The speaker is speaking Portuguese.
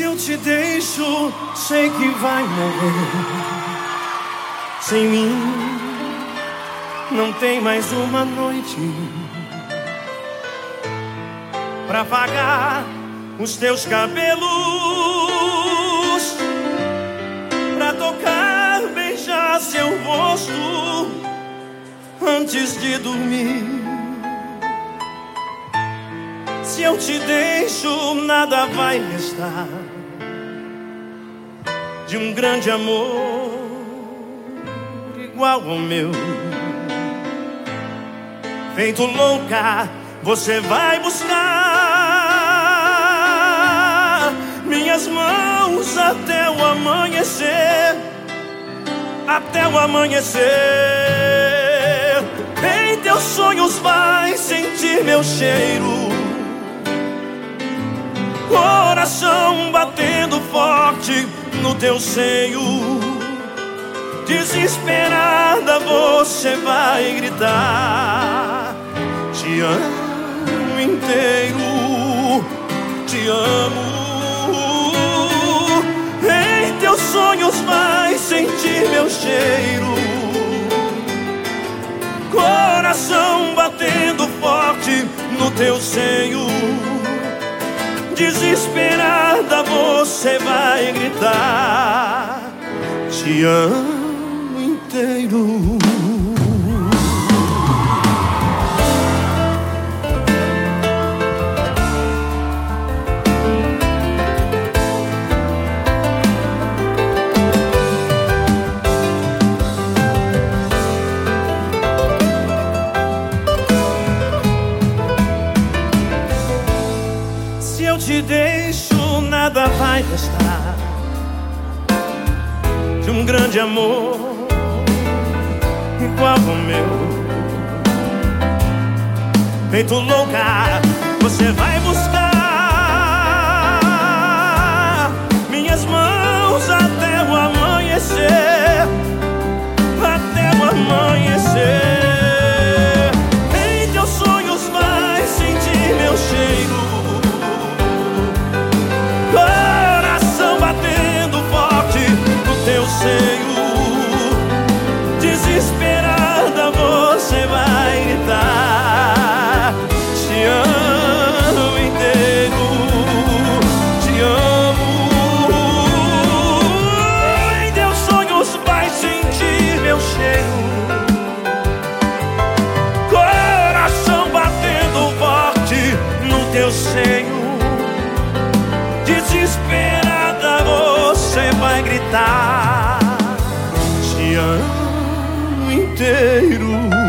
eu te deixo, sei que vai morrer. Sem mim, não tem mais uma noite pra pagar os teus cabelos, pra tocar, beijar seu rosto antes de dormir. Se eu te deixo, nada vai restar de um grande amor igual ao meu. Feito louca, você vai buscar minhas mãos até o amanhecer, até o amanhecer. Em teus sonhos vai sentir meu cheiro coração batendo forte no teu seio. Desesperada você vai gritar: Te amo inteiro, te amo. Em teus sonhos vai sentir meu cheiro. Coração batendo forte no teu seio desesperada você vai gritar: Te amo inteiro. Te deixo, nada vai restar de um grande amor igual ao meu. Feito louca, você vai buscar desesperada você vai gritar: Te amo inteiro.